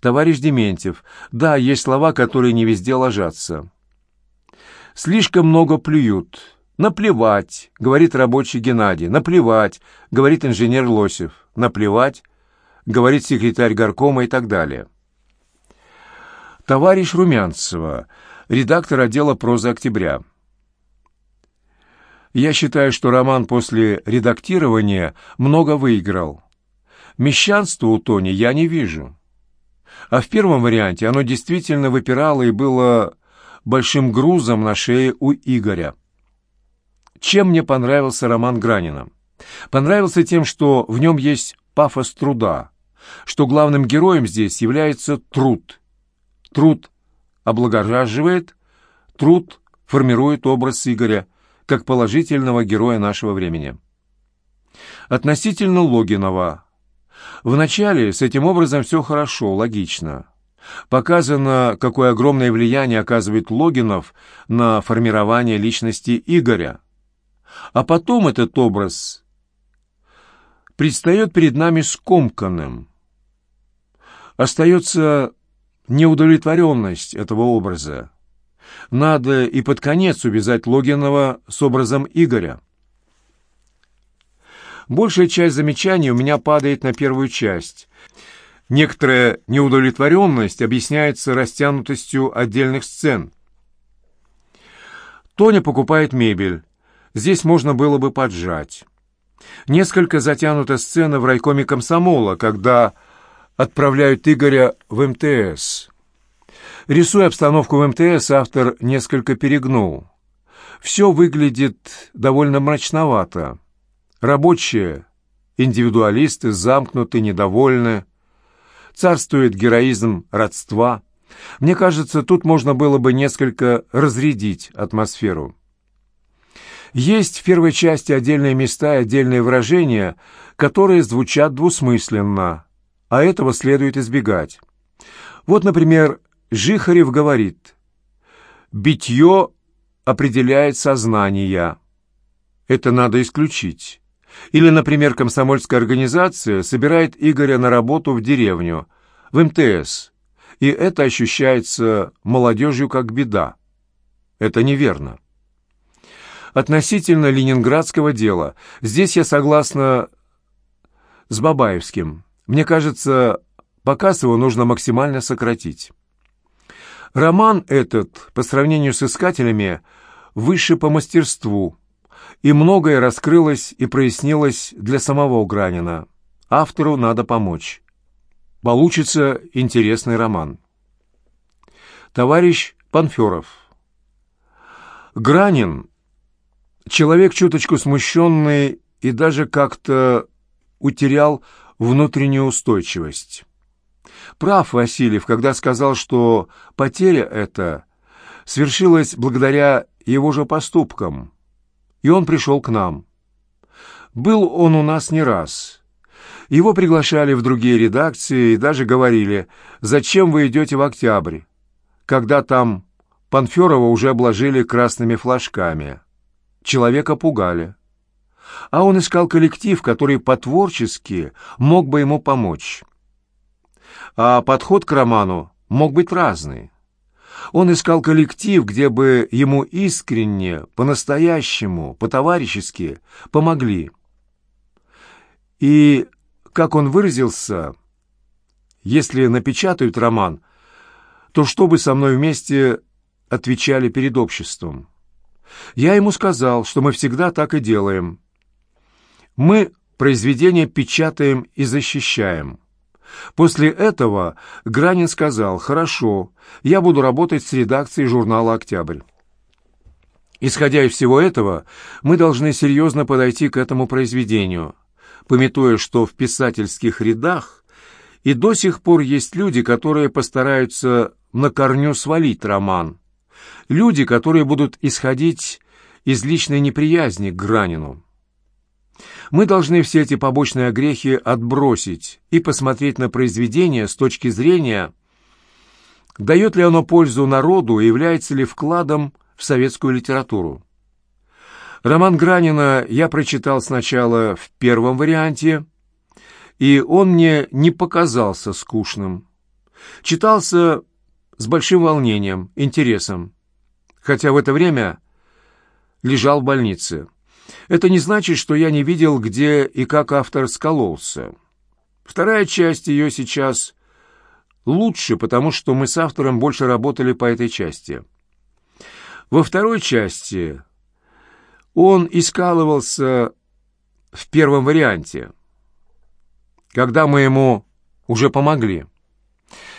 Товарищ Дементьев. Да, есть слова, которые не везде ложатся. Слишком много плюют. Наплевать, говорит рабочий Геннадий. Наплевать, говорит инженер Лосев. Наплевать, говорит секретарь горкома и так далее. Товарищ Румянцева, редактор отдела прозы «Октября». Я считаю, что роман после редактирования много выиграл. Мещанства у Тони я не вижу. А в первом варианте оно действительно выпирало и было большим грузом на шее у Игоря. Чем мне понравился роман Гранина? Понравился тем, что в нем есть пафос труда, что главным героем здесь является труд. Труд облагораживает, труд формирует образ Игоря, как положительного героя нашего времени. Относительно Логинова. Вначале с этим образом все хорошо, логично. Показано, какое огромное влияние оказывает Логинов на формирование личности Игоря. А потом этот образ предстает перед нами скомканным. Остается неудовлетворенность этого образа. Надо и под конец увязать Логинова с образом Игоря. Большая часть замечаний у меня падает на первую часть. Некоторая неудовлетворенность объясняется растянутостью отдельных сцен. Тоня покупает мебель. Здесь можно было бы поджать. Несколько затянута сцена в райкоме комсомола, когда отправляют Игоря в МТС. Рисуя обстановку в МТС, автор несколько перегнул. Все выглядит довольно мрачновато. Рабочие, индивидуалисты, замкнуты, недовольны. Царствует героизм родства. Мне кажется, тут можно было бы несколько разрядить атмосферу. Есть в первой части отдельные места и отдельные выражения, которые звучат двусмысленно, а этого следует избегать. Вот, например, Жихарев говорит, «Битье определяет сознание». Это надо исключить. Или, например, комсомольская организация собирает Игоря на работу в деревню, в МТС, и это ощущается молодежью как беда. Это неверно. Относительно ленинградского дела, здесь я согласна с Бабаевским. Мне кажется, показ его нужно максимально сократить. Роман этот, по сравнению с «Искателями», выше по мастерству, и многое раскрылось и прояснилось для самого Гранина. Автору надо помочь. Получится интересный роман. Товарищ Панферов. Гранин — человек чуточку смущенный и даже как-то утерял внутреннюю устойчивость. Прав Васильев, когда сказал, что потеря эта свершилась благодаря его же поступкам, и он пришел к нам. Был он у нас не раз. Его приглашали в другие редакции и даже говорили, «Зачем вы идете в октябрь?» когда там Панферова уже обложили красными флажками. Человека пугали. А он искал коллектив, который по-творчески мог бы ему помочь а подход к роману мог быть разный. Он искал коллектив, где бы ему искренне, по-настоящему, по-товарищески помогли. И, как он выразился, если напечатают роман, то чтобы со мной вместе отвечали перед обществом. Я ему сказал, что мы всегда так и делаем. Мы произведения печатаем и защищаем. После этого Гранин сказал, «Хорошо, я буду работать с редакцией журнала «Октябрь». Исходя из всего этого, мы должны серьезно подойти к этому произведению, пометуя, что в писательских рядах и до сих пор есть люди, которые постараются на корню свалить роман, люди, которые будут исходить из личной неприязни к Гранину. Мы должны все эти побочные огрехи отбросить и посмотреть на произведение с точки зрения, дает ли оно пользу народу и является ли вкладом в советскую литературу. Роман Гранина я прочитал сначала в первом варианте, и он мне не показался скучным. Читался с большим волнением, интересом, хотя в это время лежал в больнице. Это не значит, что я не видел, где и как автор скололся. Вторая часть ее сейчас лучше, потому что мы с автором больше работали по этой части. Во второй части он искалывался в первом варианте, когда мы ему уже помогли.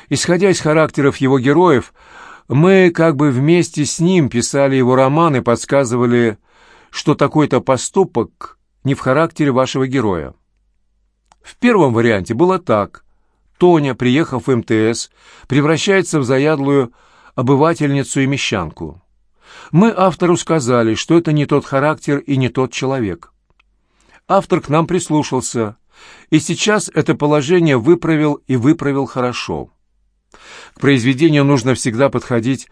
Исходя из характеров его героев, мы как бы вместе с ним писали его роман и подсказывали, что такой-то поступок не в характере вашего героя. В первом варианте было так. Тоня, приехав в МТС, превращается в заядлую обывательницу и мещанку. Мы автору сказали, что это не тот характер и не тот человек. Автор к нам прислушался, и сейчас это положение выправил и выправил хорошо. К произведению нужно всегда подходить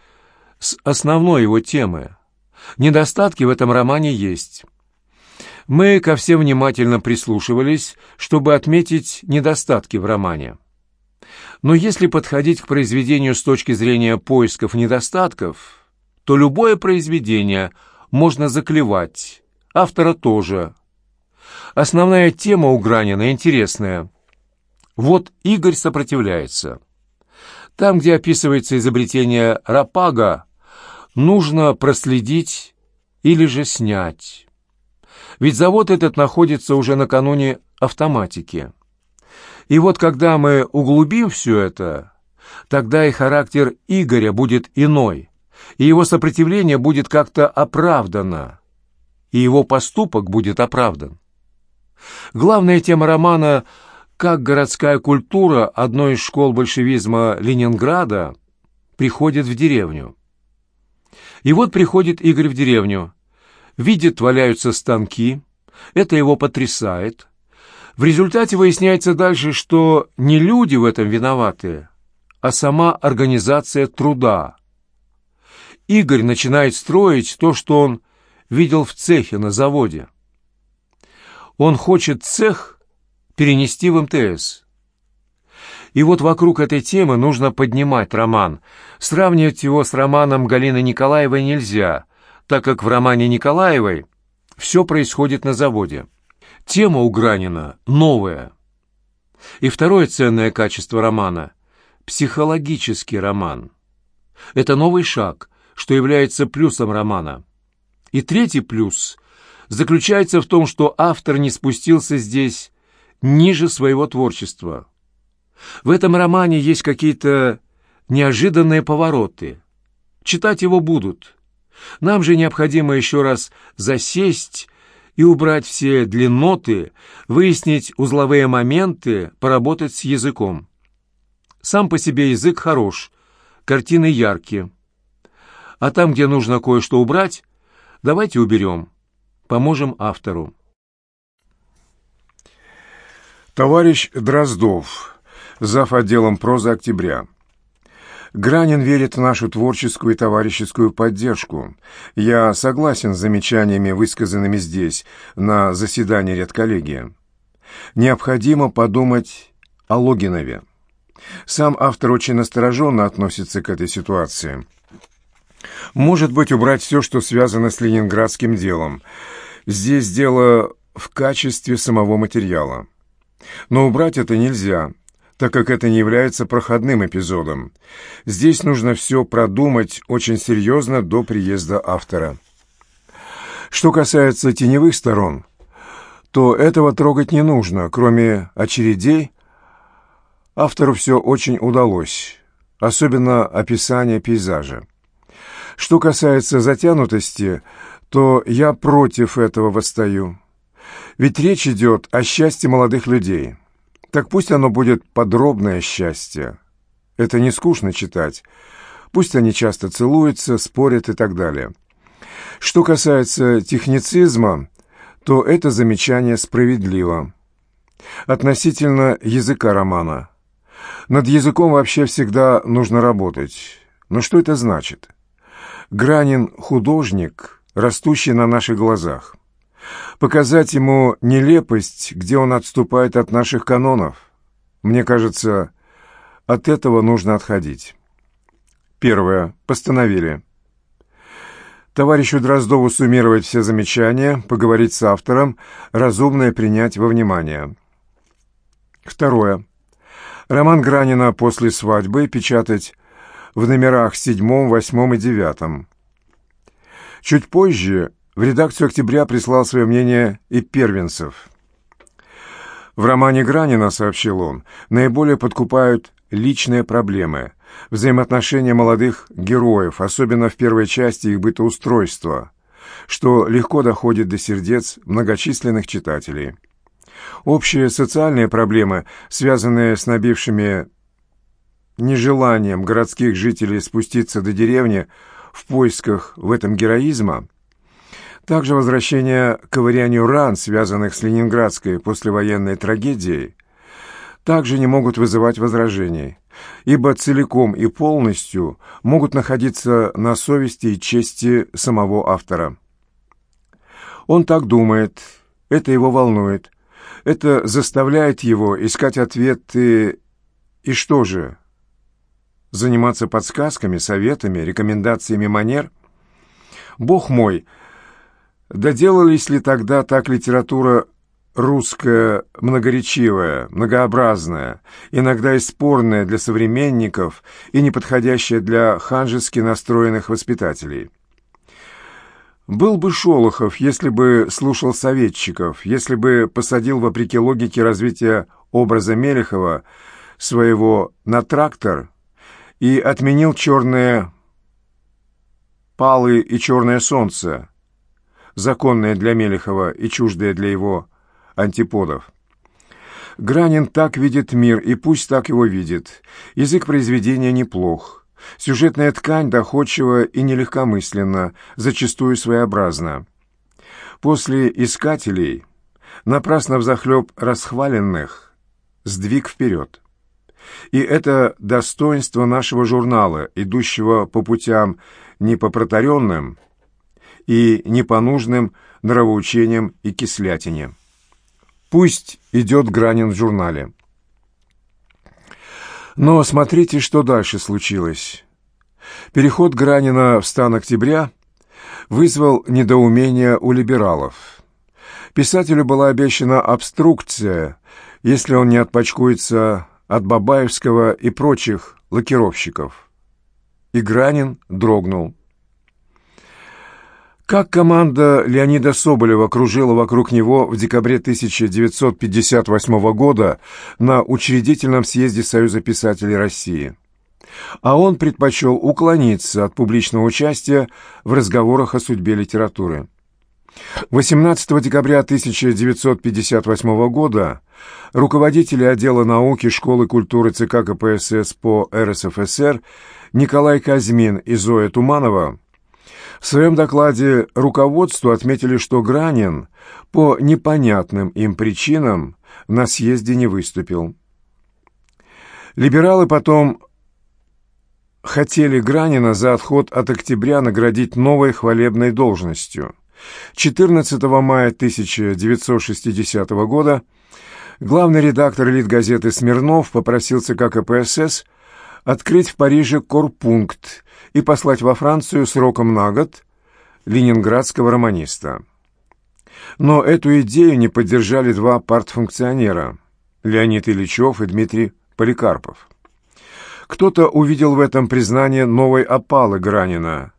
с основной его темы. Недостатки в этом романе есть. Мы ко всем внимательно прислушивались, чтобы отметить недостатки в романе. Но если подходить к произведению с точки зрения поисков недостатков, то любое произведение можно заклевать, автора тоже. Основная тема у Гранина интересная. Вот Игорь сопротивляется. Там, где описывается изобретение Рапага, нужно проследить или же снять. Ведь завод этот находится уже накануне автоматики. И вот когда мы углубим все это, тогда и характер Игоря будет иной, и его сопротивление будет как-то оправдано, и его поступок будет оправдан. Главная тема романа — как городская культура одной из школ большевизма Ленинграда приходит в деревню. И вот приходит Игорь в деревню, видит, валяются станки, это его потрясает. В результате выясняется дальше, что не люди в этом виноваты, а сама организация труда. Игорь начинает строить то, что он видел в цехе на заводе. Он хочет цех перенести в МТС. И вот вокруг этой темы нужно поднимать роман. Сравнивать его с романом Галины Николаевой нельзя, так как в романе Николаевой все происходит на заводе. Тема у Гранина новая. И второе ценное качество романа – психологический роман. Это новый шаг, что является плюсом романа. И третий плюс заключается в том, что автор не спустился здесь ниже своего творчества. В этом романе есть какие-то неожиданные повороты. Читать его будут. Нам же необходимо еще раз засесть и убрать все длинноты, выяснить узловые моменты, поработать с языком. Сам по себе язык хорош, картины яркие. А там, где нужно кое-что убрать, давайте уберем. Поможем автору. Товарищ Дроздов, зав. отделом прозы «Октября». Гранин верит в нашу творческую и товарищескую поддержку. Я согласен с замечаниями, высказанными здесь, на заседании редколлегии. Необходимо подумать о Логинове. Сам автор очень настороженно относится к этой ситуации. Может быть, убрать все, что связано с ленинградским делом. Здесь дело в качестве самого материала. Но убрать это нельзя, так как это не является проходным эпизодом. Здесь нужно все продумать очень серьезно до приезда автора. Что касается теневых сторон, то этого трогать не нужно, кроме очередей. Автору все очень удалось, особенно описание пейзажа. Что касается затянутости, то я против этого восстаю. Ведь речь идет о счастье молодых людей. Так пусть оно будет подробное счастье. Это не скучно читать. Пусть они часто целуются, спорят и так далее. Что касается техницизма, то это замечание справедливо. Относительно языка романа. Над языком вообще всегда нужно работать. Но что это значит? Гранин – художник, растущий на наших глазах показать ему нелепость, где он отступает от наших канонов. Мне кажется, от этого нужно отходить. Первое. Постановили. Товарищу Дроздову суммировать все замечания, поговорить с автором, разумное принять во внимание. Второе. Роман Гранина после свадьбы печатать в номерах седьмом, восьмом и девятом. Чуть позже в редакцию «Октября» прислал свое мнение и Первенцев. В романе Гранина, сообщил он, наиболее подкупают личные проблемы, взаимоотношения молодых героев, особенно в первой части их бытоустройства, что легко доходит до сердец многочисленных читателей. Общие социальные проблемы, связанные с набившими нежеланием городских жителей спуститься до деревни в поисках в этом героизма, также возвращение к ковырянию ран, связанных с ленинградской послевоенной трагедией, также не могут вызывать возражений, ибо целиком и полностью могут находиться на совести и чести самого автора. Он так думает, это его волнует, это заставляет его искать ответы и что же? Заниматься подсказками, советами, рекомендациями манер? Бог мой, доделались ли тогда так литература русская, многоречивая, многообразная, иногда и спорная для современников и неподходящая для ханжески настроенных воспитателей. Был бы Шолохов, если бы слушал советчиков, если бы посадил, вопреки логике развития образа Мелехова, своего на трактор и отменил черные палы и черное солнце, законное для Мелехова и чуждое для его антиподов. Гранин так видит мир, и пусть так его видит. Язык произведения неплох. Сюжетная ткань доходчива и нелегкомысленна, зачастую своеобразна. После «Искателей» напрасно взахлеб расхваленных сдвиг вперед. И это достоинство нашего журнала, идущего по путям не по протаренным и не по нужным нравоучениям и кислятине. Пусть идет Гранин в журнале. Но смотрите, что дальше случилось. Переход Гранина в стан октября вызвал недоумение у либералов. Писателю была обещана обструкция, если он не отпочкуется от Бабаевского и прочих лакировщиков. И Гранин дрогнул. Как команда Леонида Соболева кружила вокруг него в декабре 1958 года на учредительном съезде Союза писателей России. А он предпочел уклониться от публичного участия в разговорах о судьбе литературы. 18 декабря 1958 года руководители отдела науки Школы культуры ЦК КПСС по РСФСР Николай Казьмин и Зоя Туманова в своем докладе руководству отметили, что Гранин по непонятным им причинам на съезде не выступил. Либералы потом хотели Гранина за отход от октября наградить новой хвалебной должностью. 14 мая 1960 года главный редактор «Литгазеты» Смирнов попросил ЦК КПСС открыть в Париже корпункт и послать во Францию сроком на год ленинградского романиста. Но эту идею не поддержали два партфункционера – Леонид Ильичев и Дмитрий Поликарпов. Кто-то увидел в этом признание новой опалы Гранина.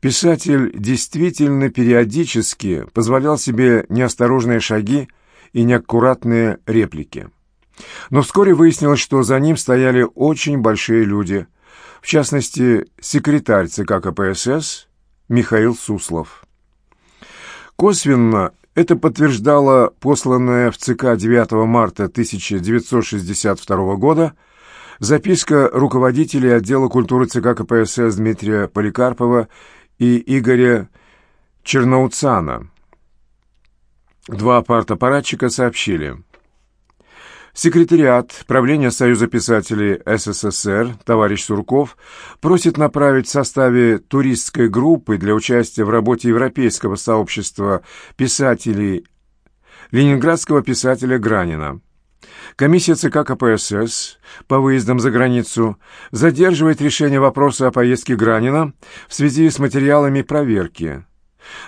Писатель действительно периодически позволял себе неосторожные шаги и неаккуратные реплики. Но вскоре выяснилось, что за ним стояли очень большие люди, в частности, секретарь ЦК КПСС Михаил Суслов. Косвенно это подтверждало посланная в ЦК 9 марта 1962 года записка руководителей отдела культуры ЦК КПСС Дмитрия Поликарпова и Игоря Черноуцана. Два партаппаратчика сообщили – Секретариат правления Союза писателей СССР товарищ Сурков просит направить в составе туристской группы для участия в работе Европейского сообщества писателей ленинградского писателя Гранина. Комиссия ЦК КПСС по выездам за границу задерживает решение вопроса о поездке Гранина в связи с материалами проверки.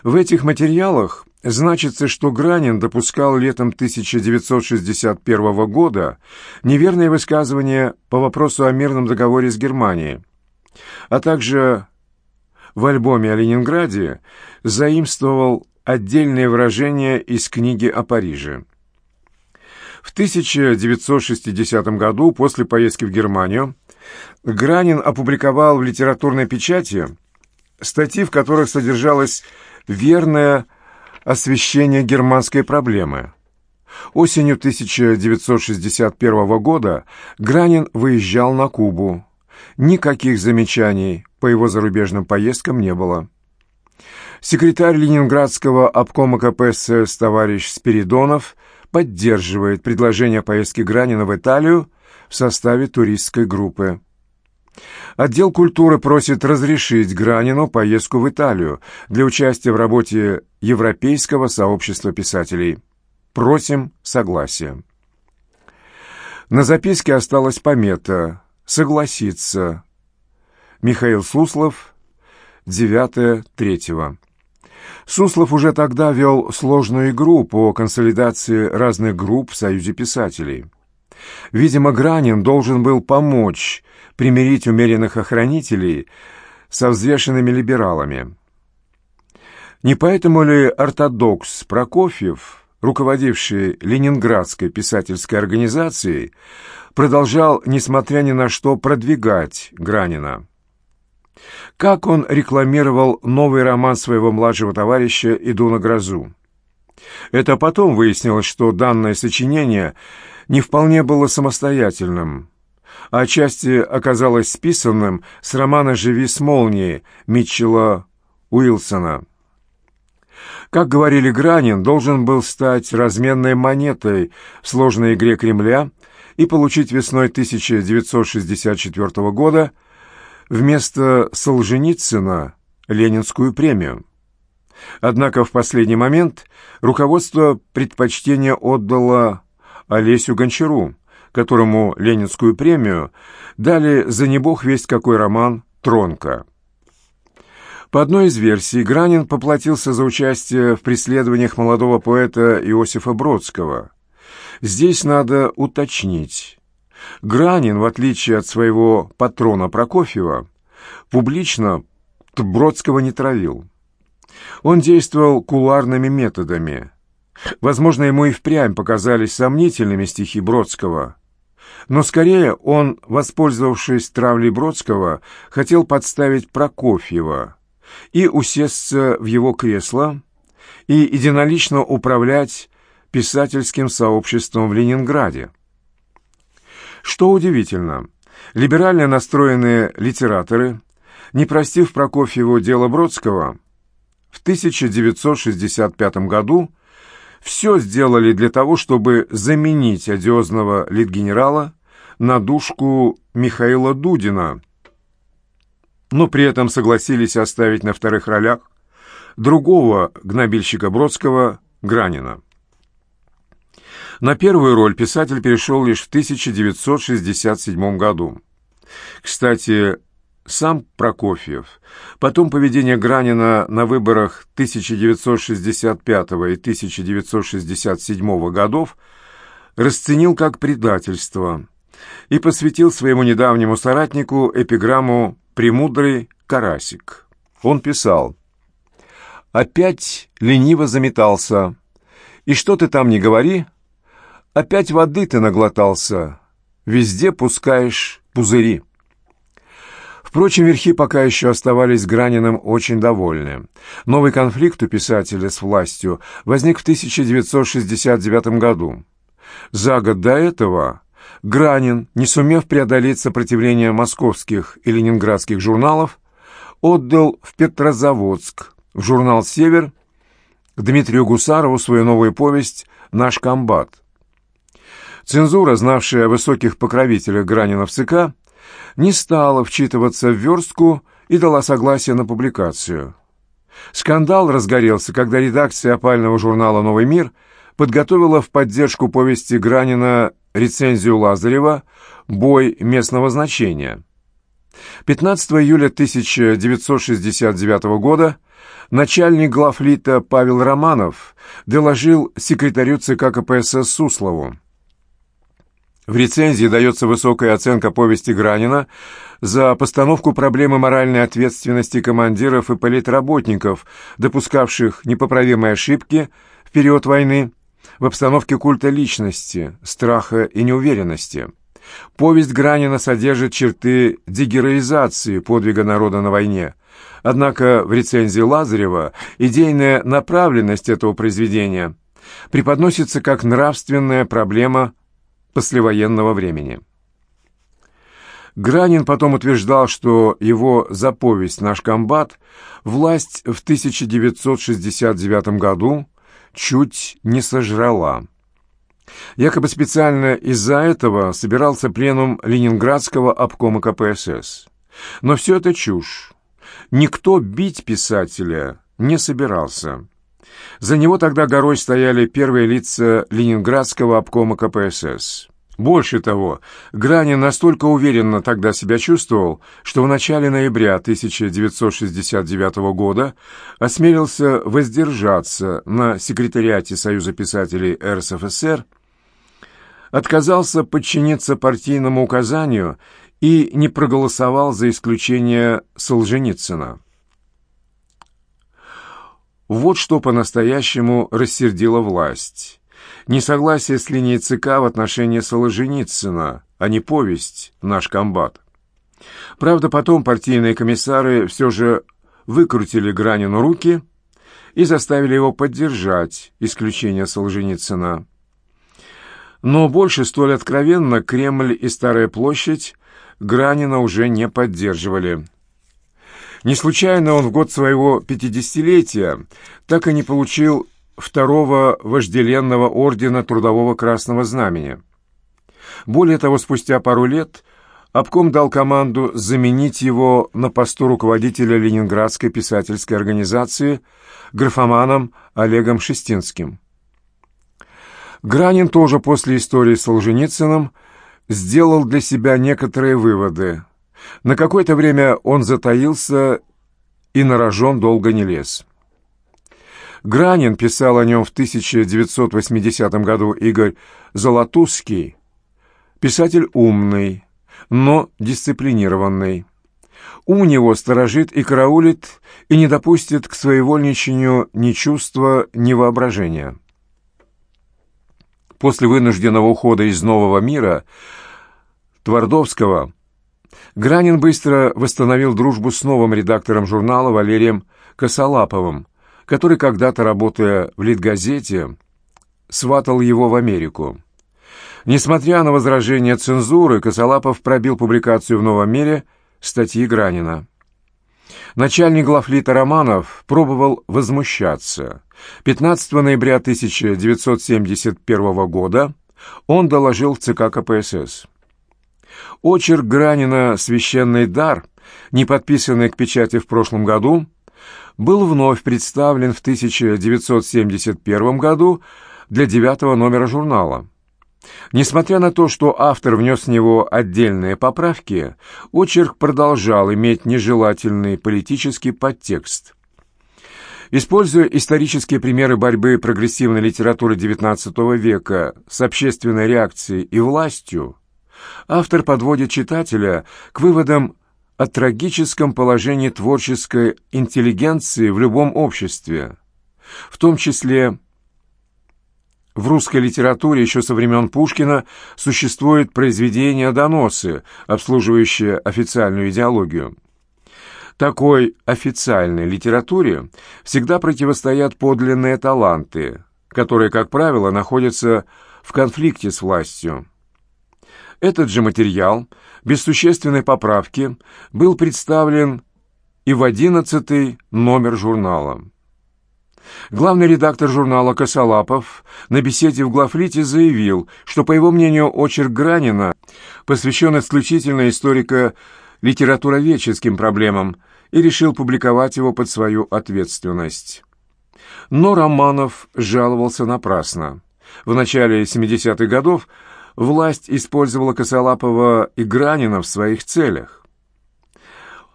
В этих материалах значится, что Гранин допускал летом 1961 года неверные высказывания по вопросу о мирном договоре с Германией, а также в альбоме о Ленинграде заимствовал отдельные выражения из книги о Париже. В 1960 году, после поездки в Германию, Гранин опубликовал в литературной печати статьи, в которых содержалось верное освещение германской проблемы. Осенью 1961 года Гранин выезжал на Кубу. Никаких замечаний по его зарубежным поездкам не было. Секретарь Ленинградского обкома КПСС товарищ Спиридонов поддерживает предложение поездки Гранина в Италию в составе туристской группы. Отдел культуры просит разрешить Гранину поездку в Италию для участия в работе Европейского сообщества писателей. Просим согласия. На записке осталась помета «Согласиться». Михаил Суслов, 9-3. Суслов уже тогда вел сложную игру по консолидации разных групп в Союзе писателей. Видимо, Гранин должен был помочь примирить умеренных охранителей со взвешенными либералами. Не поэтому ли ортодокс Прокофьев, руководивший Ленинградской писательской организацией, продолжал, несмотря ни на что, продвигать Гранина? Как он рекламировал новый роман своего младшего товарища «Иду на грозу». Это потом выяснилось, что данное сочинение не вполне было самостоятельным а отчасти оказалось списанным с романа «Живи с молнией» Митчелла Уилсона. Как говорили, Гранин должен был стать разменной монетой в сложной игре Кремля и получить весной 1964 года вместо Солженицына Ленинскую премию. Однако в последний момент руководство предпочтение отдало Олесю Гончару, которому Ленинскую премию дали за не бог весть какой роман «Тронка». По одной из версий, Гранин поплатился за участие в преследованиях молодого поэта Иосифа Бродского. Здесь надо уточнить. Гранин, в отличие от своего патрона Прокофьева, публично Бродского не травил. Он действовал куларными методами. Возможно, ему и впрямь показались сомнительными стихи Бродского, но скорее он, воспользовавшись травлей Бродского, хотел подставить Прокофьева и усесться в его кресло и единолично управлять писательским сообществом в Ленинграде. Что удивительно, либерально настроенные литераторы, не простив Прокофьеву дело Бродского, в 1965 году все сделали для того, чтобы заменить одиозного литгенерала на душку Михаила Дудина, но при этом согласились оставить на вторых ролях другого гнобильщика Бродского Гранина. На первую роль писатель перешел лишь в 1967 году. Кстати, сам Прокофьев, потом поведение Гранина на выборах 1965 и 1967 годов расценил как предательство и посвятил своему недавнему соратнику эпиграмму «Премудрый карасик». Он писал «Опять лениво заметался, и что ты там не говори, опять воды ты наглотался, везде пускаешь пузыри». Впрочем, верхи пока еще оставались Граниным очень довольны. Новый конфликт у писателя с властью возник в 1969 году. За год до этого Гранин, не сумев преодолеть сопротивление московских и ленинградских журналов, отдал в Петрозаводск, в журнал «Север», Дмитрию Гусарову свою новую повесть «Наш комбат». Цензура, знавшая о высоких покровителях Гранина в ЦК, не стала вчитываться в верстку и дала согласие на публикацию. Скандал разгорелся, когда редакция опального журнала «Новый мир» подготовила в поддержку повести Гранина рецензию Лазарева «Бой местного значения». 15 июля 1969 года начальник главлита Павел Романов доложил секретарю ЦК КПСС Суслову. В рецензии дается высокая оценка повести Гранина за постановку проблемы моральной ответственности командиров и политработников, допускавших непоправимые ошибки в период войны в обстановке культа личности, страха и неуверенности. Повесть Гранина содержит черты дегероизации подвига народа на войне. Однако в рецензии Лазарева идейная направленность этого произведения преподносится как нравственная проблема послевоенного времени. Гранин потом утверждал, что его заповесть «Наш комбат» власть в 1969 году чуть не сожрала. Якобы специально из-за этого собирался пленум Ленинградского обкома КПСС. Но все это чушь. Никто бить писателя не собирался. За него тогда горой стояли первые лица Ленинградского обкома КПСС. Больше того, Гранин настолько уверенно тогда себя чувствовал, что в начале ноября 1969 года осмелился воздержаться на секретариате Союза писателей РСФСР, отказался подчиниться партийному указанию и не проголосовал за исключение Солженицына. Вот что по-настоящему рассердило власть. Несогласие с линией ЦК в отношении Солженицына, а не повесть «Наш комбат». Правда, потом партийные комиссары все же выкрутили Гранину руки и заставили его поддержать исключение Солженицына. Но больше столь откровенно Кремль и Старая площадь Гранина уже не поддерживали. Не случайно он в год своего пятидесятилетия так и не получил второго вожделенного ордена Трудового Красного Знамени. Более того, спустя пару лет обком дал команду заменить его на посту руководителя Ленинградской писательской организации графоманом Олегом Шестинским. Гранин тоже после истории с Солженицыным сделал для себя некоторые выводы. На какое-то время он затаился и на рожон долго не лез. Гранин писал о нем в 1980 году Игорь Золотузский. Писатель умный, но дисциплинированный. Ум него сторожит и караулит, и не допустит к своевольничанию ни чувства, ни воображения. После вынужденного ухода из нового мира Твардовского Гранин быстро восстановил дружбу с новым редактором журнала Валерием Косолаповым, который когда-то, работая в Литгазете, сватал его в Америку. Несмотря на возражения цензуры, Косолапов пробил публикацию в «Новом мире» статьи Гранина. Начальник главлита Романов пробовал возмущаться. 15 ноября 1971 года он доложил в ЦК КПСС. Очерк Гранина «Священный дар», не подписанный к печати в прошлом году, был вновь представлен в 1971 году для девятого номера журнала. Несмотря на то, что автор внес в него отдельные поправки, очерк продолжал иметь нежелательный политический подтекст. Используя исторические примеры борьбы прогрессивной литературы XIX века с общественной реакцией и властью, автор подводит читателя к выводам о трагическом положении творческой интеллигенции в любом обществе, в том числе в русской литературе еще со времен Пушкина существует произведение «Доносы», обслуживающее официальную идеологию. Такой официальной литературе всегда противостоят подлинные таланты, которые, как правило, находятся в конфликте с властью. Этот же материал, без существенной поправки, был представлен и в одиннадцатый номер журнала. Главный редактор журнала Косолапов на беседе в Главлите заявил, что, по его мнению, очерк Гранина посвящен исключительно историко-литературоведческим проблемам и решил публиковать его под свою ответственность. Но Романов жаловался напрасно. В начале 70-х годов власть использовала Косолапова и Гранина в своих целях.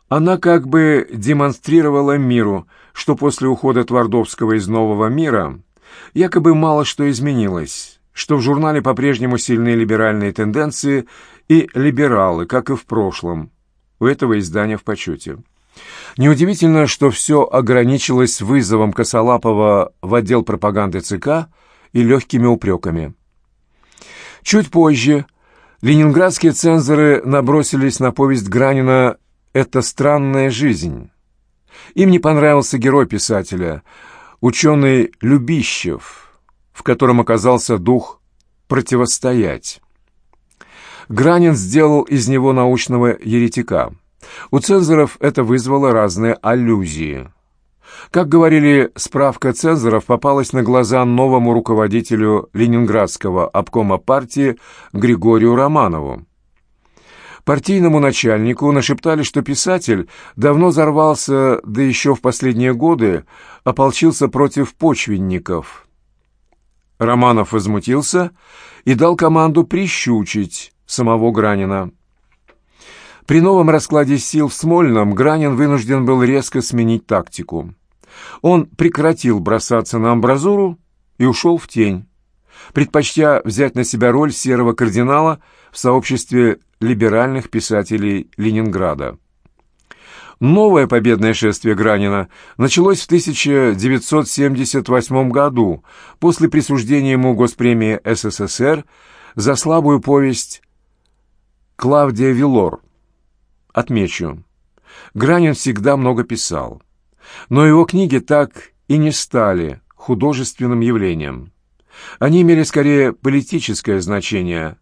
Она как бы демонстрировала миру, что после ухода Твардовского из «Нового мира» якобы мало что изменилось, что в журнале по-прежнему сильны либеральные тенденции и либералы, как и в прошлом, у этого издания в почете. Неудивительно, что все ограничилось вызовом Косолапова в отдел пропаганды ЦК и легкими упреками. Чуть позже ленинградские цензоры набросились на повесть Гранина «Это странная жизнь». Им не понравился герой писателя, ученый Любищев, в котором оказался дух противостоять. Гранин сделал из него научного еретика. У цензоров это вызвало разные аллюзии. Как говорили, справка цензоров попалась на глаза новому руководителю ленинградского обкома партии Григорию Романову. Партийному начальнику нашептали, что писатель давно взорвался, да еще в последние годы ополчился против почвенников. Романов возмутился и дал команду прищучить самого Гранина. При новом раскладе сил в Смольном Гранин вынужден был резко сменить тактику. Он прекратил бросаться на амбразуру и ушел в тень, предпочтя взять на себя роль серого кардинала в сообществе либеральных писателей Ленинграда. Новое победное шествие Гранина началось в 1978 году после присуждения ему Госпремии СССР за слабую повесть «Клавдия Вилор». Отмечу, Гранин всегда много писал, но его книги так и не стали художественным явлением. Они имели скорее политическое значение,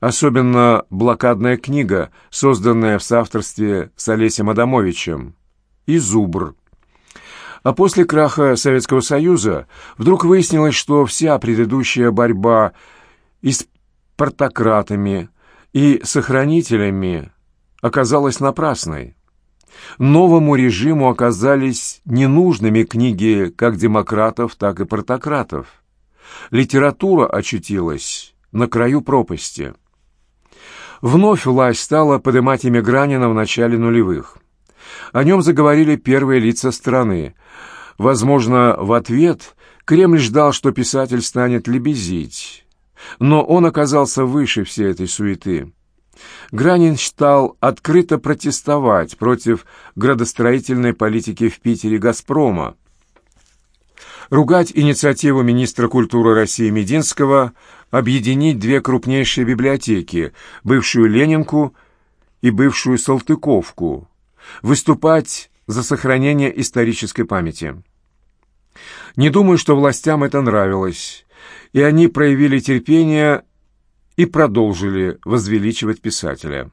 особенно блокадная книга, созданная в соавторстве с Олесем Адамовичем, и «Зубр». А после краха Советского Союза вдруг выяснилось, что вся предыдущая борьба и с партократами, и сохранителями оказалась напрасной. Новому режиму оказались ненужными книги как демократов, так и партократов. Литература очутилась на краю пропасти. Вновь власть стала поднимать имя Гранина в начале нулевых. О нем заговорили первые лица страны. Возможно, в ответ Кремль ждал, что писатель станет лебезить. Но он оказался выше всей этой суеты. Гранин стал открыто протестовать против градостроительной политики в Питере «Газпрома», ругать инициативу министра культуры России Мединского объединить две крупнейшие библиотеки, бывшую Ленинку и бывшую Салтыковку, выступать за сохранение исторической памяти. Не думаю, что властям это нравилось, и они проявили терпение и продолжили возвеличивать писателя.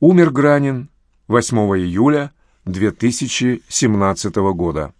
Умер Гранин 8 июля 2017 года.